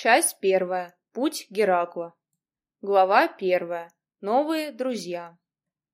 Часть первая. Путь Геракла. Глава первая. Новые друзья.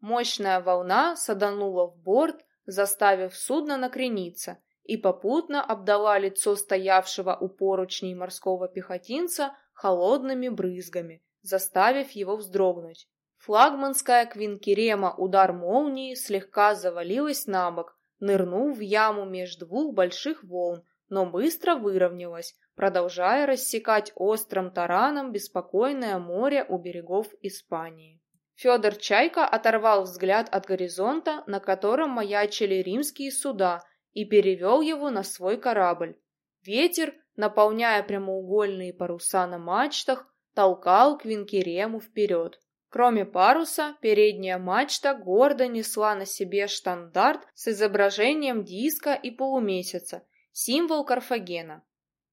Мощная волна саданула в борт, заставив судно накрениться, и попутно обдала лицо стоявшего у поручней морского пехотинца холодными брызгами, заставив его вздрогнуть. Флагманская квинкерема удар молнии слегка завалилась на бок, нырнув в яму между двух больших волн, но быстро выровнялась, продолжая рассекать острым тараном беспокойное море у берегов Испании. Федор Чайка оторвал взгляд от горизонта, на котором маячили римские суда, и перевел его на свой корабль. Ветер, наполняя прямоугольные паруса на мачтах, толкал Квинкерему вперед. Кроме паруса, передняя мачта гордо несла на себе штандарт с изображением диска и полумесяца, символ Карфагена.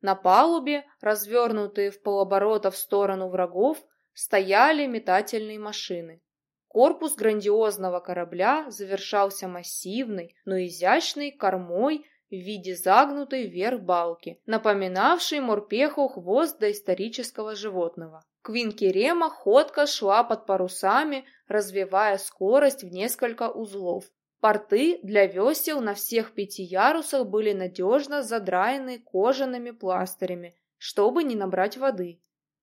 На палубе, развернутые в полоборота в сторону врагов, стояли метательные машины. Корпус грандиозного корабля завершался массивной, но изящной кормой в виде загнутой вверх балки, напоминавшей морпеху хвост доисторического животного. Квинкерема ходко шла под парусами, развивая скорость в несколько узлов. Порты для весел на всех пяти ярусах были надежно задраены кожаными пластырями, чтобы не набрать воды.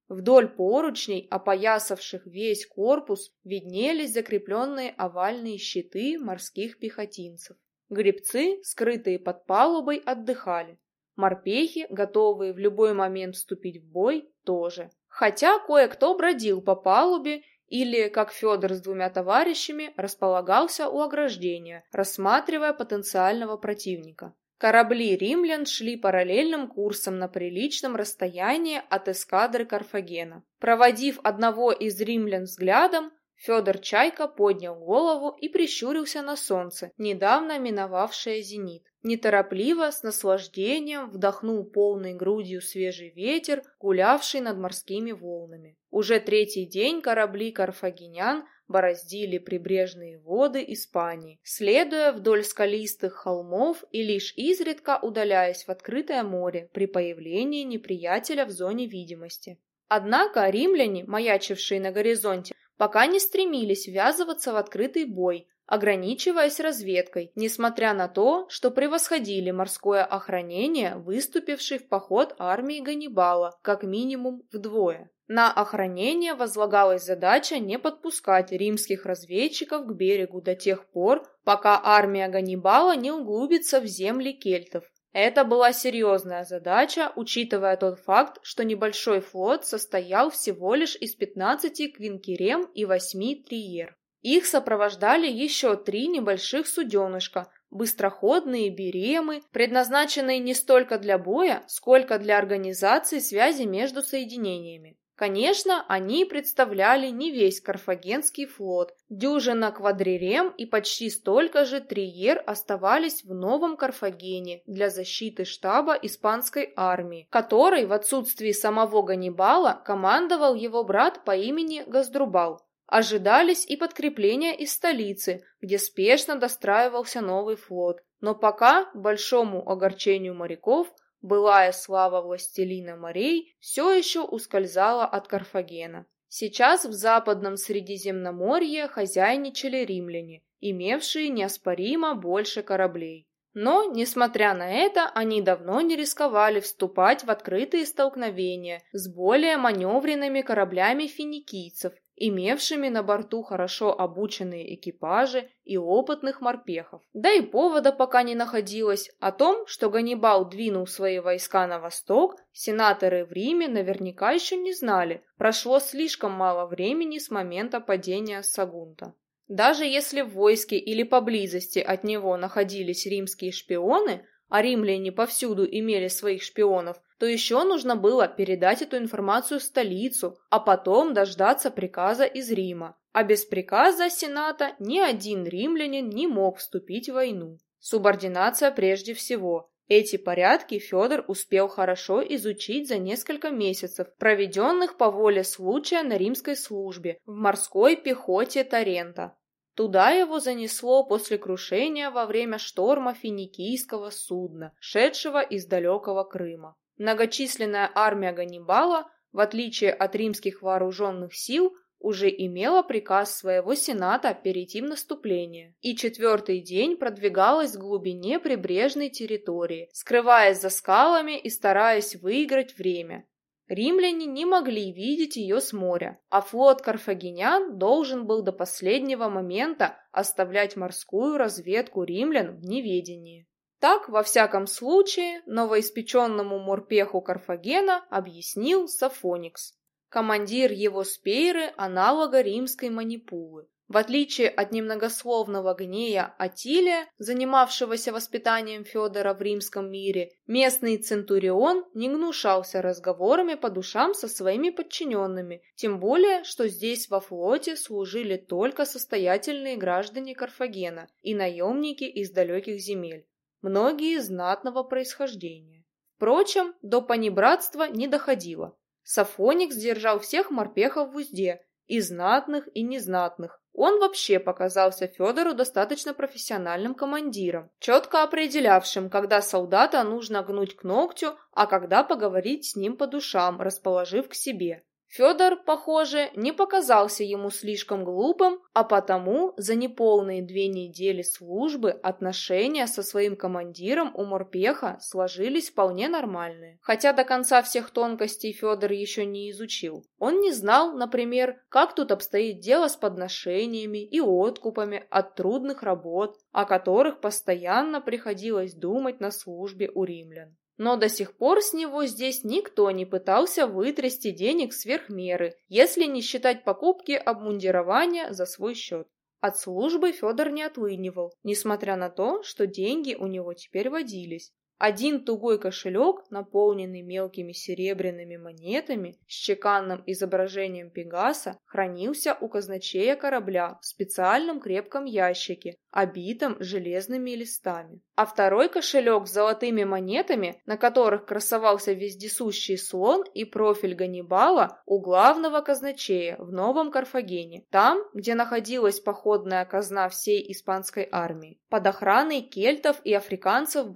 Вдоль поручней, опоясавших весь корпус, виднелись закрепленные овальные щиты морских пехотинцев. Гребцы, скрытые под палубой, отдыхали. Морпехи, готовые в любой момент вступить в бой, тоже хотя кое-кто бродил по палубе или, как Федор с двумя товарищами, располагался у ограждения, рассматривая потенциального противника. Корабли римлян шли параллельным курсом на приличном расстоянии от эскадры Карфагена. Проводив одного из римлян взглядом, Федор Чайка поднял голову и прищурился на солнце, недавно миновавшее зенит. Неторопливо, с наслаждением вдохнул полной грудью свежий ветер, гулявший над морскими волнами. Уже третий день корабли карфагенян бороздили прибрежные воды Испании, следуя вдоль скалистых холмов и лишь изредка удаляясь в открытое море при появлении неприятеля в зоне видимости. Однако римляне, маячившие на горизонте, пока не стремились ввязываться в открытый бой, ограничиваясь разведкой, несмотря на то, что превосходили морское охранение, выступившей в поход армии Ганнибала, как минимум вдвое. На охранение возлагалась задача не подпускать римских разведчиков к берегу до тех пор, пока армия Ганнибала не углубится в земли кельтов. Это была серьезная задача, учитывая тот факт, что небольшой флот состоял всего лишь из 15 квинкерем и 8 триер. Их сопровождали еще три небольших суденышка, быстроходные беремы, предназначенные не столько для боя, сколько для организации связи между соединениями. Конечно, они представляли не весь Карфагенский флот. Дюжина квадрирем и почти столько же триер оставались в Новом Карфагене для защиты штаба испанской армии, который в отсутствии самого Ганнибала командовал его брат по имени Газдрубал. Ожидались и подкрепления из столицы, где спешно достраивался новый флот. Но пока, к большому огорчению моряков, былая слава властелина морей все еще ускользала от Карфагена. Сейчас в западном Средиземноморье хозяйничали римляне, имевшие неоспоримо больше кораблей. Но, несмотря на это, они давно не рисковали вступать в открытые столкновения с более маневренными кораблями финикийцев имевшими на борту хорошо обученные экипажи и опытных морпехов. Да и повода пока не находилось. О том, что Ганнибал двинул свои войска на восток, сенаторы в Риме наверняка еще не знали. Прошло слишком мало времени с момента падения Сагунта. Даже если в войске или поблизости от него находились римские шпионы, а римляне повсюду имели своих шпионов, то еще нужно было передать эту информацию в столицу, а потом дождаться приказа из Рима. А без приказа Сената ни один римлянин не мог вступить в войну. Субординация прежде всего. Эти порядки Федор успел хорошо изучить за несколько месяцев, проведенных по воле случая на римской службе в морской пехоте Тарента. Туда его занесло после крушения во время шторма финикийского судна, шедшего из далекого Крыма. Многочисленная армия Ганнибала, в отличие от римских вооруженных сил, уже имела приказ своего сената перейти в наступление, и четвертый день продвигалась в глубине прибрежной территории, скрываясь за скалами и стараясь выиграть время. Римляне не могли видеть ее с моря, а флот карфагенян должен был до последнего момента оставлять морскую разведку римлян в неведении. Так, во всяком случае, новоиспеченному морпеху Карфагена объяснил Сафоникс, командир его спейры аналога римской манипулы. В отличие от немногословного гнея Атилия, занимавшегося воспитанием Федора в римском мире, местный центурион не гнушался разговорами по душам со своими подчиненными, тем более, что здесь во флоте служили только состоятельные граждане Карфагена и наемники из далеких земель, многие знатного происхождения. Впрочем, до панибратства не доходило. Сафоник сдержал всех морпехов в узде, и знатных, и незнатных. Он вообще показался Федору достаточно профессиональным командиром, четко определявшим, когда солдата нужно гнуть к ногтю, а когда поговорить с ним по душам, расположив к себе. Федор, похоже, не показался ему слишком глупым, а потому за неполные две недели службы отношения со своим командиром у морпеха сложились вполне нормальные. Хотя до конца всех тонкостей Федор еще не изучил. Он не знал, например, как тут обстоит дело с подношениями и откупами от трудных работ, о которых постоянно приходилось думать на службе у римлян но до сих пор с него здесь никто не пытался вытрясти денег сверх меры, если не считать покупки обмундирования за свой счет. От службы Федор не отлынивал, несмотря на то, что деньги у него теперь водились. Один тугой кошелек, наполненный мелкими серебряными монетами с чеканным изображением Пегаса, хранился у казначея корабля в специальном крепком ящике, обитом железными листами. А второй кошелек с золотыми монетами, на которых красовался вездесущий слон и профиль Ганнибала у главного казначея в Новом Карфагене, там, где находилась походная казна всей испанской армии, под охраной кельтов и африканцев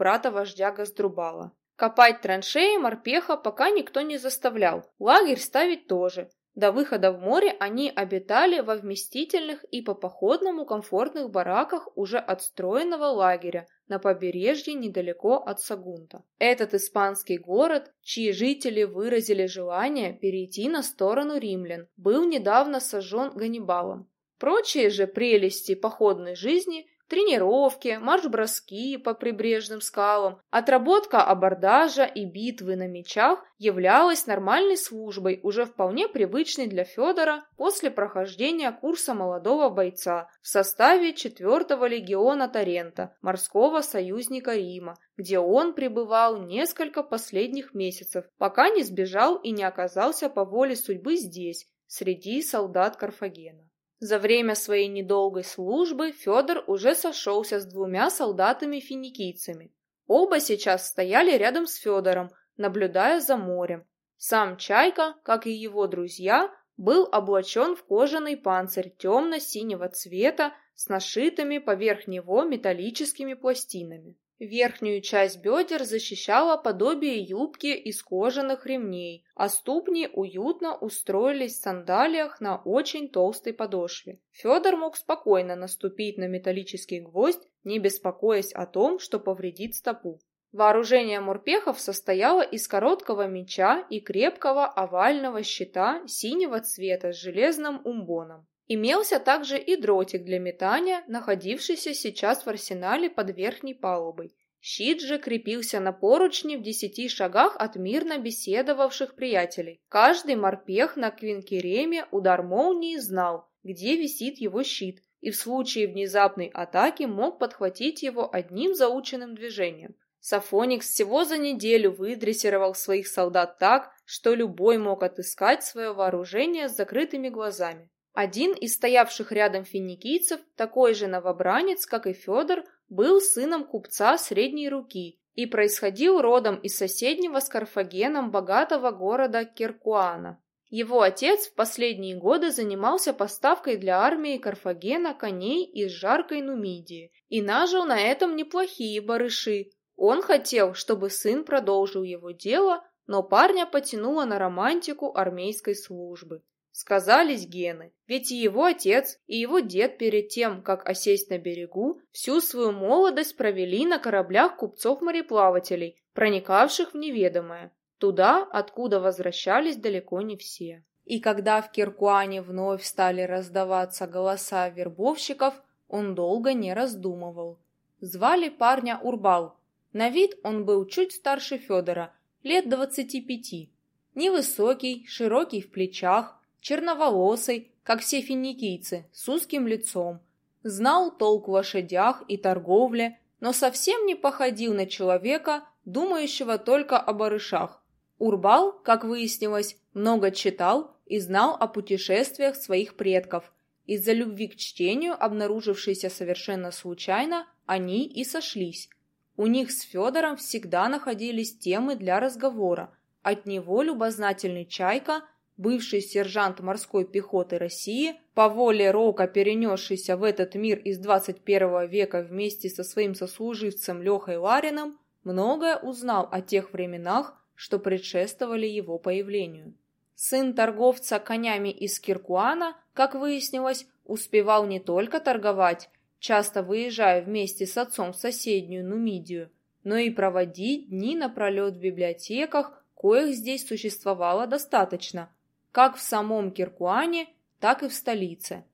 брата-вождя Газдрубала. Копать траншеи морпеха пока никто не заставлял, лагерь ставить тоже. До выхода в море они обитали во вместительных и по походному комфортных бараках уже отстроенного лагеря на побережье недалеко от Сагунта. Этот испанский город, чьи жители выразили желание перейти на сторону римлян, был недавно сожжен Ганнибалом. Прочие же прелести походной жизни Тренировки, марш-броски по прибрежным скалам, отработка абордажа и битвы на мечах являлась нормальной службой, уже вполне привычной для Федора после прохождения курса молодого бойца в составе 4-го легиона Тарента, морского союзника Рима, где он пребывал несколько последних месяцев, пока не сбежал и не оказался по воле судьбы здесь, среди солдат Карфагена. За время своей недолгой службы Федор уже сошелся с двумя солдатами-финикийцами. Оба сейчас стояли рядом с Федором, наблюдая за морем. Сам Чайка, как и его друзья, был облачен в кожаный панцирь темно-синего цвета с нашитыми поверх него металлическими пластинами. Верхнюю часть бедер защищала подобие юбки из кожаных ремней, а ступни уютно устроились в сандалиях на очень толстой подошве. Федор мог спокойно наступить на металлический гвоздь, не беспокоясь о том, что повредит стопу. Вооружение морпехов состояло из короткого меча и крепкого овального щита синего цвета с железным умбоном. Имелся также и дротик для метания, находившийся сейчас в арсенале под верхней палубой. Щит же крепился на поручне в десяти шагах от мирно беседовавших приятелей. Каждый морпех на Квинкереме удар молнии знал, где висит его щит, и в случае внезапной атаки мог подхватить его одним заученным движением. Сафоникс всего за неделю выдрессировал своих солдат так, что любой мог отыскать свое вооружение с закрытыми глазами. Один из стоявших рядом финикийцев, такой же новобранец, как и Федор, был сыном купца средней руки и происходил родом из соседнего с Карфагеном богатого города Киркуана. Его отец в последние годы занимался поставкой для армии Карфагена коней из жаркой Нумидии и нажил на этом неплохие барыши. Он хотел, чтобы сын продолжил его дело, но парня потянуло на романтику армейской службы. Сказались гены, ведь и его отец, и его дед перед тем, как осесть на берегу, всю свою молодость провели на кораблях купцов-мореплавателей, проникавших в неведомое, туда, откуда возвращались далеко не все. И когда в Киркуане вновь стали раздаваться голоса вербовщиков, он долго не раздумывал. Звали парня Урбал. На вид он был чуть старше Федора, лет двадцати пяти. Невысокий, широкий в плечах, черноволосый, как все финикийцы, с узким лицом. Знал толк в лошадях и торговле, но совсем не походил на человека, думающего только о барышах. Урбал, как выяснилось, много читал и знал о путешествиях своих предков. Из-за любви к чтению, обнаружившейся совершенно случайно, они и сошлись. У них с Федором всегда находились темы для разговора. От него любознательный Чайка бывший сержант морской пехоты России, по воле Рока перенесшийся в этот мир из 21 века вместе со своим сослуживцем Лехой Ларином, многое узнал о тех временах, что предшествовали его появлению. Сын торговца конями из Киркуана, как выяснилось, успевал не только торговать, часто выезжая вместе с отцом в соседнюю Нумидию, но и проводить дни напролет в библиотеках, коих здесь существовало достаточно – как в самом Киркуане, так и в столице.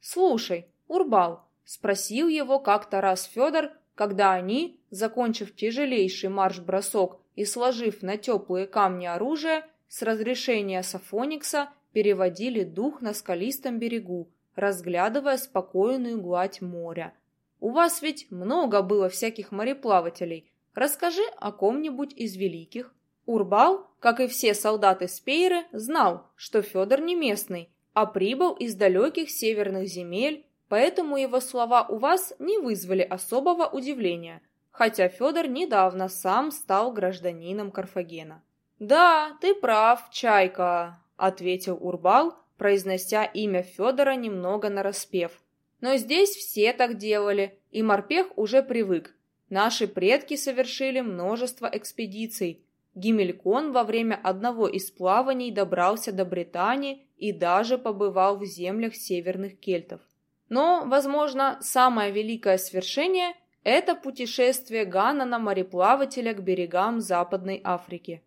«Слушай, Урбал», — спросил его как-то раз Федор, когда они, закончив тяжелейший марш-бросок и сложив на теплые камни оружие, с разрешения Сафоникса переводили дух на скалистом берегу, разглядывая спокойную гладь моря. «У вас ведь много было всяких мореплавателей. Расскажи о ком-нибудь из великих». Урбал, как и все солдаты Спейры, знал, что Федор не местный, а прибыл из далеких северных земель, поэтому его слова у вас не вызвали особого удивления, хотя Федор недавно сам стал гражданином Карфагена. «Да, ты прав, Чайка», — ответил Урбал, произнося имя Федора немного нараспев. «Но здесь все так делали, и морпех уже привык. Наши предки совершили множество экспедиций, Гимелькон во время одного из плаваний добрался до Британии и даже побывал в землях северных кельтов. Но, возможно, самое великое свершение – это путешествие Ганана мореплавателя к берегам Западной Африки.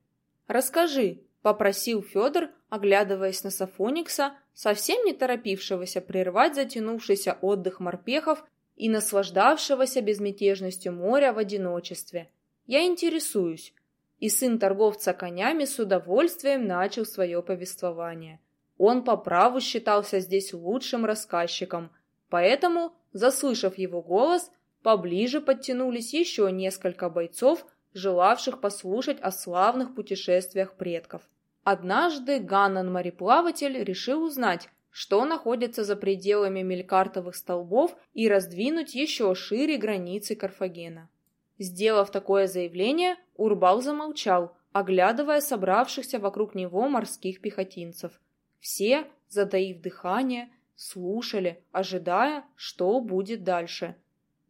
«Расскажи», – попросил Федор, оглядываясь на Сафоникса, совсем не торопившегося прервать затянувшийся отдых морпехов и наслаждавшегося безмятежностью моря в одиночестве. «Я интересуюсь, и сын торговца конями с удовольствием начал свое повествование. Он по праву считался здесь лучшим рассказчиком, поэтому, заслышав его голос, поближе подтянулись еще несколько бойцов, желавших послушать о славных путешествиях предков. Однажды Ганнан-мореплаватель решил узнать, что находится за пределами мелькартовых столбов и раздвинуть еще шире границы Карфагена. Сделав такое заявление, Урбал замолчал, оглядывая собравшихся вокруг него морских пехотинцев. Все, затаив дыхание, слушали, ожидая, что будет дальше.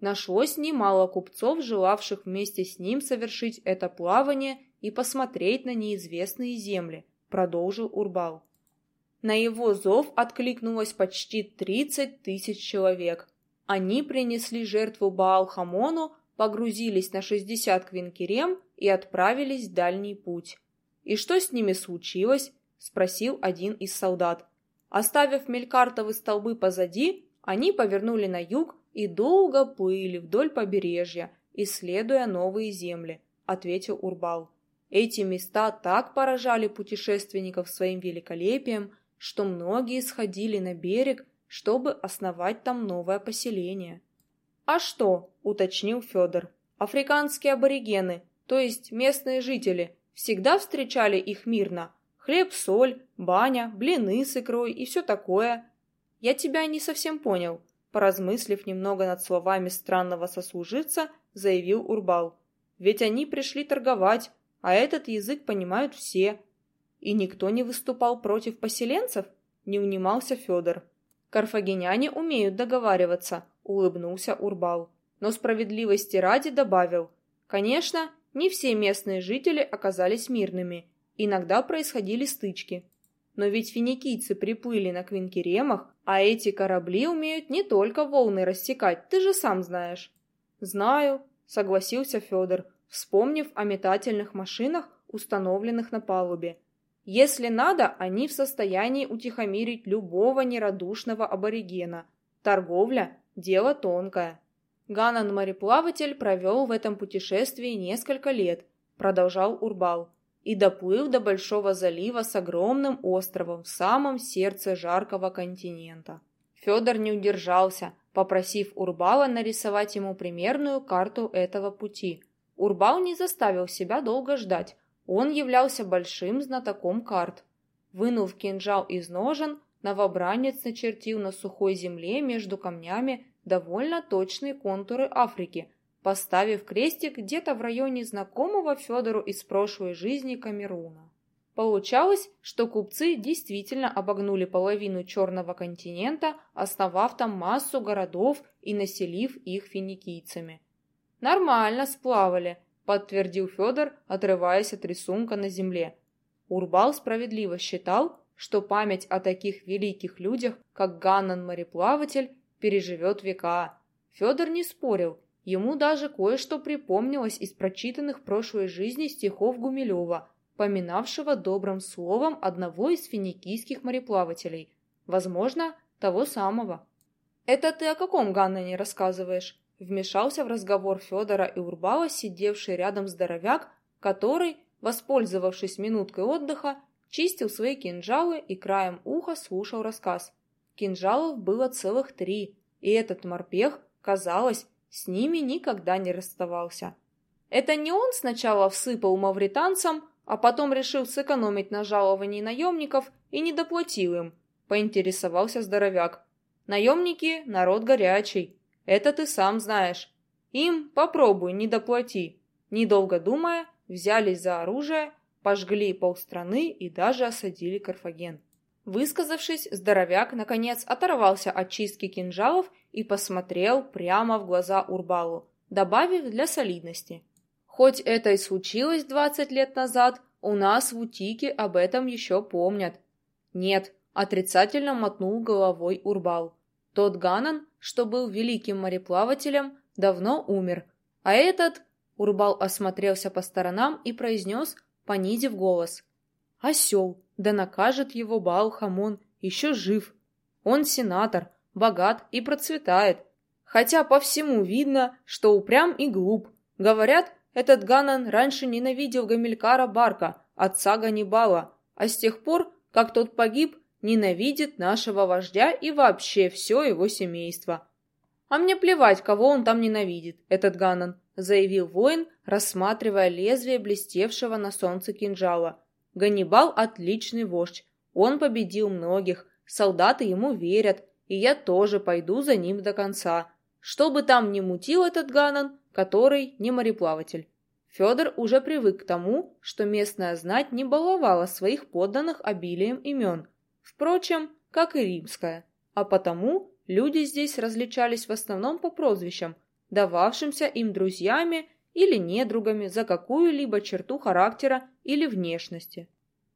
Нашлось немало купцов, желавших вместе с ним совершить это плавание и посмотреть на неизвестные земли, продолжил Урбал. На его зов откликнулось почти тридцать тысяч человек. Они принесли жертву Баал-Хамону, погрузились на 60 квинкерем и отправились в дальний путь. «И что с ними случилось?» — спросил один из солдат. Оставив мелькартовые столбы позади, они повернули на юг и долго плыли вдоль побережья, исследуя новые земли, — ответил Урбал. Эти места так поражали путешественников своим великолепием, что многие сходили на берег, чтобы основать там новое поселение. «А что?» – уточнил Федор. «Африканские аборигены, то есть местные жители, всегда встречали их мирно. Хлеб, соль, баня, блины с икрой и все такое. Я тебя не совсем понял», – поразмыслив немного над словами странного сослуживца, заявил Урбал. «Ведь они пришли торговать, а этот язык понимают все». «И никто не выступал против поселенцев?» – не унимался Федор. «Карфагеняне умеют договариваться», улыбнулся Урбал. Но справедливости ради добавил. Конечно, не все местные жители оказались мирными. Иногда происходили стычки. Но ведь финикийцы приплыли на квинкеремах, а эти корабли умеют не только волны рассекать, ты же сам знаешь. Знаю, согласился Федор, вспомнив о метательных машинах, установленных на палубе. Если надо, они в состоянии утихомирить любого нерадушного аборигена. Торговля – дело тонкое. Ганан-мореплаватель провел в этом путешествии несколько лет, продолжал Урбал, и доплыл до Большого залива с огромным островом в самом сердце жаркого континента. Федор не удержался, попросив Урбала нарисовать ему примерную карту этого пути. Урбал не заставил себя долго ждать, он являлся большим знатоком карт. Вынув кинжал из ножен, новобранец начертил на сухой земле между камнями довольно точные контуры Африки, поставив крестик где-то в районе знакомого Федору из прошлой жизни Камеруна. Получалось, что купцы действительно обогнули половину Черного континента, основав там массу городов и населив их финикийцами. Нормально сплавали, подтвердил Федор, отрываясь от рисунка на земле. Урбал справедливо считал, что память о таких великих людях, как Ганнан-мореплаватель, переживет века. Федор не спорил, ему даже кое-что припомнилось из прочитанных в прошлой жизни стихов Гумилева, поминавшего добрым словом одного из финикийских мореплавателей, возможно, того самого. «Это ты о каком Ганнане рассказываешь?» Вмешался в разговор Федора и Урбала, сидевший рядом здоровяк, который, воспользовавшись минуткой отдыха, чистил свои кинжалы и краем уха слушал рассказ. Кинжалов было целых три, и этот морпех, казалось, с ними никогда не расставался. Это не он сначала всыпал мавританцам, а потом решил сэкономить на жаловании наемников и не доплатил им, поинтересовался здоровяк. Наемники – народ горячий, это ты сам знаешь. Им попробуй, не доплати. Недолго думая, взялись за оружие, пожгли полстраны и даже осадили Карфаген. Высказавшись, здоровяк, наконец, оторвался от чистки кинжалов и посмотрел прямо в глаза Урбалу, добавив для солидности. Хоть это и случилось двадцать лет назад, у нас в Утике об этом еще помнят. Нет, отрицательно мотнул головой Урбал. Тот Ганан, что был великим мореплавателем, давно умер, а этот... Урбал осмотрелся по сторонам и произнес, понизив голос. «Осел, да накажет его Баал-Хамон, еще жив. Он сенатор, богат и процветает. Хотя по всему видно, что упрям и глуп. Говорят, этот Ганан раньше ненавидел Гамилькара Барка, отца Ганнибала, а с тех пор, как тот погиб, ненавидит нашего вождя и вообще все его семейство. А мне плевать, кого он там ненавидит, этот Ганан, заявил воин, рассматривая лезвие блестевшего на солнце кинжала. Ганнибал отличный вождь. Он победил многих, солдаты ему верят, и я тоже пойду за ним до конца. Что бы там ни мутил этот Ганан, который не мореплаватель. Федор уже привык к тому, что местная знать не баловала своих подданных обилием имен – Впрочем, как и римская. А потому люди здесь различались в основном по прозвищам, дававшимся им друзьями или недругами за какую-либо черту характера или внешности.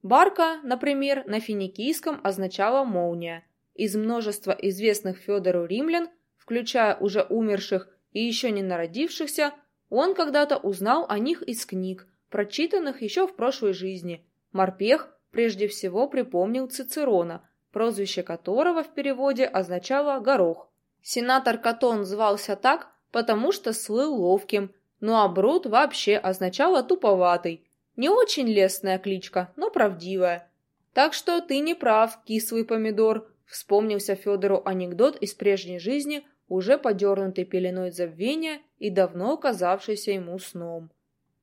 Барка, например, на финикийском означала «молния». Из множества известных Федору римлян, включая уже умерших и еще не народившихся, он когда-то узнал о них из книг, прочитанных еще в прошлой жизни. Морпех прежде всего припомнил Цицерона, прозвище которого в переводе означало «горох». Сенатор Катон звался так, потому что слыл ловким, ну а Брут вообще означало «туповатый». Не очень лестная кличка, но правдивая. Так что ты не прав, кислый помидор, вспомнился Федору анекдот из прежней жизни, уже подернутый пеленой забвения и давно казавшийся ему сном.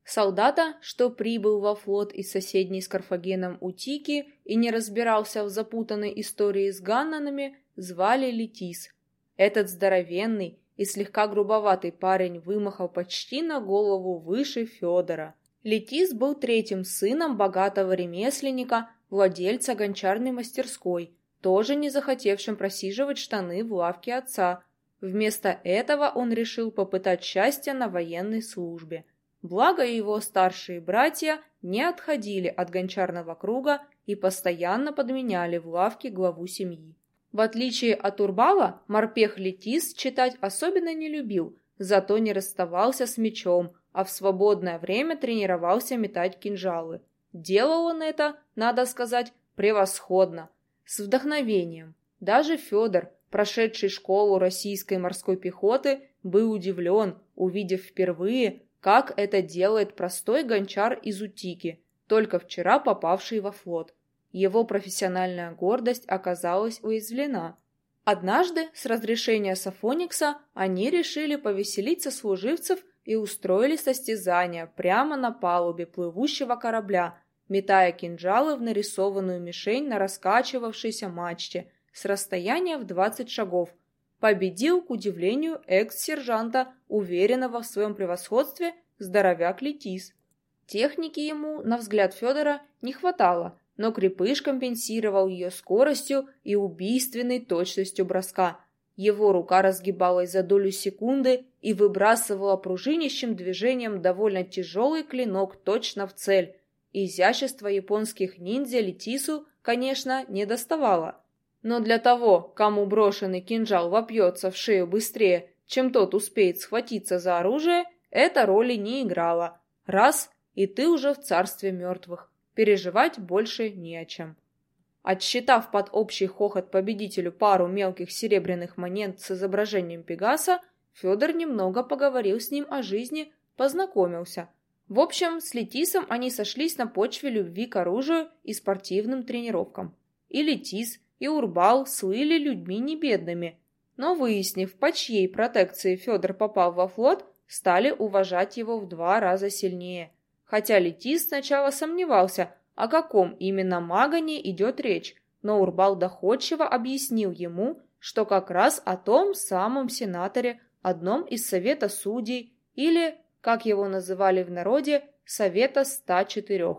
Солдата, что прибыл во флот из соседней с Карфагеном Утики и не разбирался в запутанной истории с ганнанами, звали Летис. Этот здоровенный и слегка грубоватый парень вымахал почти на голову выше Федора. Летис был третьим сыном богатого ремесленника, владельца гончарной мастерской, тоже не захотевшим просиживать штаны в лавке отца. Вместо этого он решил попытать счастье на военной службе – Благо его старшие братья не отходили от гончарного круга и постоянно подменяли в лавке главу семьи. В отличие от Урбала, морпех Летис читать особенно не любил, зато не расставался с мечом, а в свободное время тренировался метать кинжалы. Делал он это, надо сказать, превосходно, с вдохновением. Даже Федор, прошедший школу российской морской пехоты, был удивлен, увидев впервые, как это делает простой гончар из Утики, только вчера попавший во флот. Его профессиональная гордость оказалась уязвлена. Однажды, с разрешения Сафоникса, они решили повеселиться служивцев и устроили состязание прямо на палубе плывущего корабля, метая кинжалы в нарисованную мишень на раскачивавшейся мачте с расстояния в 20 шагов. Победил, к удивлению экс-сержанта, уверенного в своем превосходстве, здоровяк Летис. Техники ему, на взгляд Федора, не хватало, но крепыш компенсировал ее скоростью и убийственной точностью броска. Его рука разгибалась за долю секунды и выбрасывала пружинищим движением довольно тяжелый клинок точно в цель. Изящество японских ниндзя Летису, конечно, не доставало. Но для того, кому брошенный кинжал вопьется в шею быстрее, чем тот успеет схватиться за оружие, эта роли не играла. Раз, и ты уже в царстве мертвых. Переживать больше не о чем. Отсчитав под общий хохот победителю пару мелких серебряных монет с изображением Пегаса, Федор немного поговорил с ним о жизни, познакомился. В общем, с Летисом они сошлись на почве любви к оружию и спортивным тренировкам. И Летис, и Урбал слыли людьми небедными, но выяснив, по чьей протекции Федор попал во флот, стали уважать его в два раза сильнее хотя Летис сначала сомневался, о каком именно Магане идет речь, но Урбал доходчиво объяснил ему, что как раз о том самом сенаторе, одном из Совета Судей, или, как его называли в народе, Совета 104.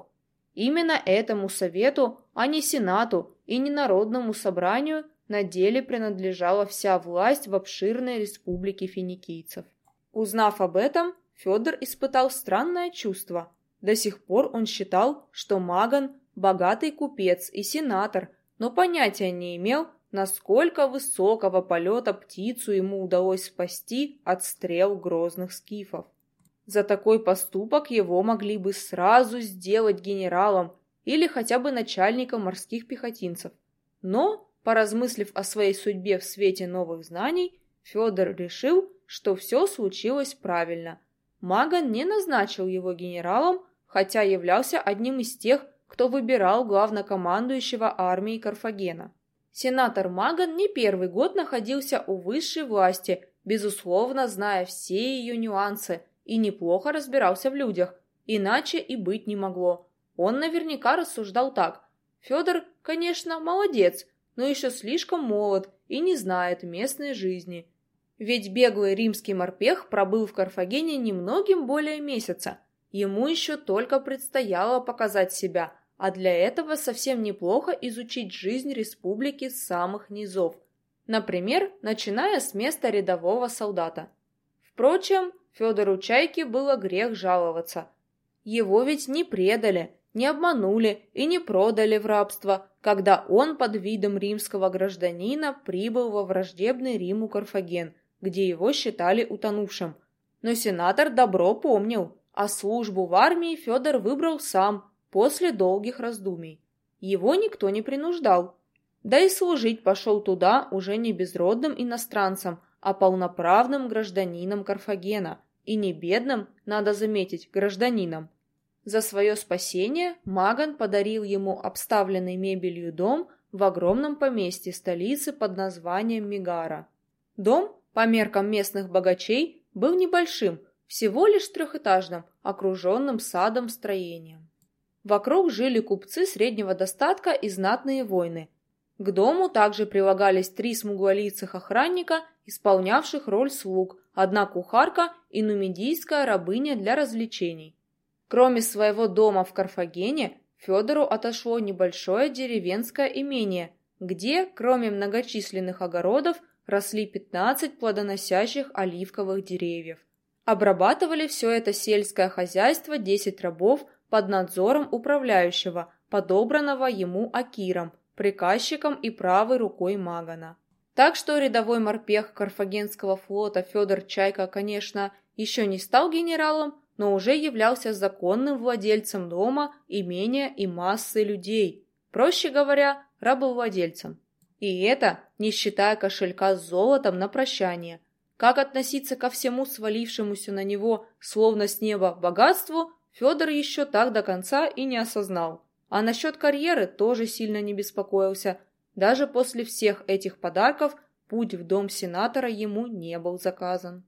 Именно этому Совету, а не Сенату и не Народному собранию, на деле принадлежала вся власть в обширной республике финикийцев. Узнав об этом, Федор испытал странное чувство – до сих пор он считал, что Маган – богатый купец и сенатор, но понятия не имел, насколько высокого полета птицу ему удалось спасти от стрел грозных скифов. За такой поступок его могли бы сразу сделать генералом или хотя бы начальником морских пехотинцев. Но, поразмыслив о своей судьбе в свете новых знаний, Федор решил, что все случилось правильно. Маган не назначил его генералом, хотя являлся одним из тех, кто выбирал главнокомандующего армией Карфагена. Сенатор Маган не первый год находился у высшей власти, безусловно, зная все ее нюансы, и неплохо разбирался в людях, иначе и быть не могло. Он наверняка рассуждал так. Федор, конечно, молодец, но еще слишком молод и не знает местной жизни. Ведь беглый римский морпех пробыл в Карфагене немногим более месяца – Ему еще только предстояло показать себя, а для этого совсем неплохо изучить жизнь республики с самых низов. Например, начиная с места рядового солдата. Впрочем, Федору Чайке было грех жаловаться. Его ведь не предали, не обманули и не продали в рабство, когда он под видом римского гражданина прибыл во враждебный Риму Карфаген, где его считали утонувшим. Но сенатор добро помнил, а службу в армии Федор выбрал сам, после долгих раздумий. Его никто не принуждал. Да и служить пошел туда уже не безродным иностранцем, а полноправным гражданином Карфагена, и не бедным, надо заметить, гражданином. За свое спасение Маган подарил ему обставленный мебелью дом в огромном поместье столицы под названием Мигара. Дом, по меркам местных богачей, был небольшим, всего лишь трехэтажным, окруженным садом строением. Вокруг жили купцы среднего достатка и знатные воины. К дому также прилагались три смуглолицых охранника, исполнявших роль слуг, одна кухарка и нумидийская рабыня для развлечений. Кроме своего дома в Карфагене, Федору отошло небольшое деревенское имение, где, кроме многочисленных огородов, росли 15 плодоносящих оливковых деревьев. Обрабатывали все это сельское хозяйство 10 рабов, под надзором управляющего, подобранного ему Акиром, приказчиком и правой рукой Магана. Так что рядовой морпех Карфагенского флота Федор Чайка, конечно, еще не стал генералом, но уже являлся законным владельцем дома, имения и массы людей. Проще говоря, рабовладельцем. И это не считая кошелька с золотом на прощание. Как относиться ко всему свалившемуся на него, словно с неба, богатству, Федор еще так до конца и не осознал. А насчет карьеры тоже сильно не беспокоился. Даже после всех этих подарков путь в дом сенатора ему не был заказан.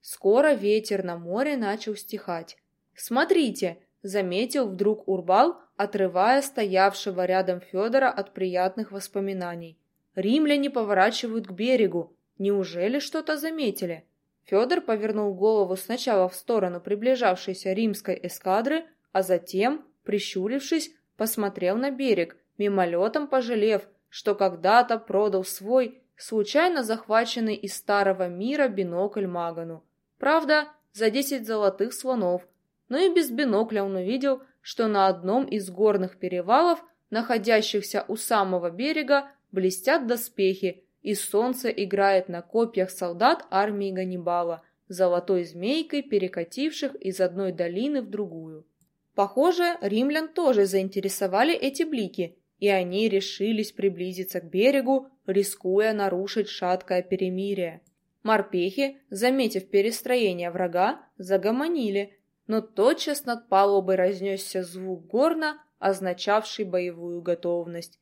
Скоро ветер на море начал стихать. «Смотрите!» — заметил вдруг Урбал, отрывая стоявшего рядом Федора от приятных воспоминаний. «Римляне поворачивают к берегу. Неужели что-то заметили?» Федор повернул голову сначала в сторону приближавшейся римской эскадры, а затем, прищурившись, посмотрел на берег, мимолетом пожалев, что когда-то продал свой, случайно захваченный из старого мира бинокль Магану. Правда, за десять золотых слонов, но и без бинокля он увидел, что на одном из горных перевалов, находящихся у самого берега, блестят доспехи, и солнце играет на копьях солдат армии Ганнибала, золотой змейкой перекативших из одной долины в другую. Похоже, римлян тоже заинтересовали эти блики, и они решились приблизиться к берегу, рискуя нарушить шаткое перемирие. Морпехи, заметив перестроение врага, загомонили, но тотчас над палубой разнесся звук горна, означавший боевую готовность.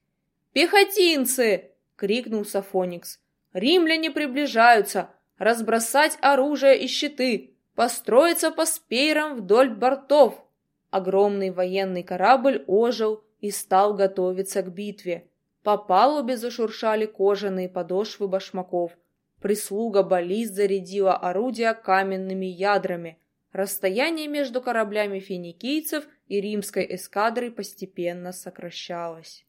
«Пехотинцы!» Крикнул Сафоникс. «Римляне приближаются! Разбросать оружие и щиты! Построиться по спейрам вдоль бортов!» Огромный военный корабль ожил и стал готовиться к битве. По палубе зашуршали кожаные подошвы башмаков. Прислуга баллист зарядила орудия каменными ядрами. Расстояние между кораблями финикийцев и римской эскадрой постепенно сокращалось.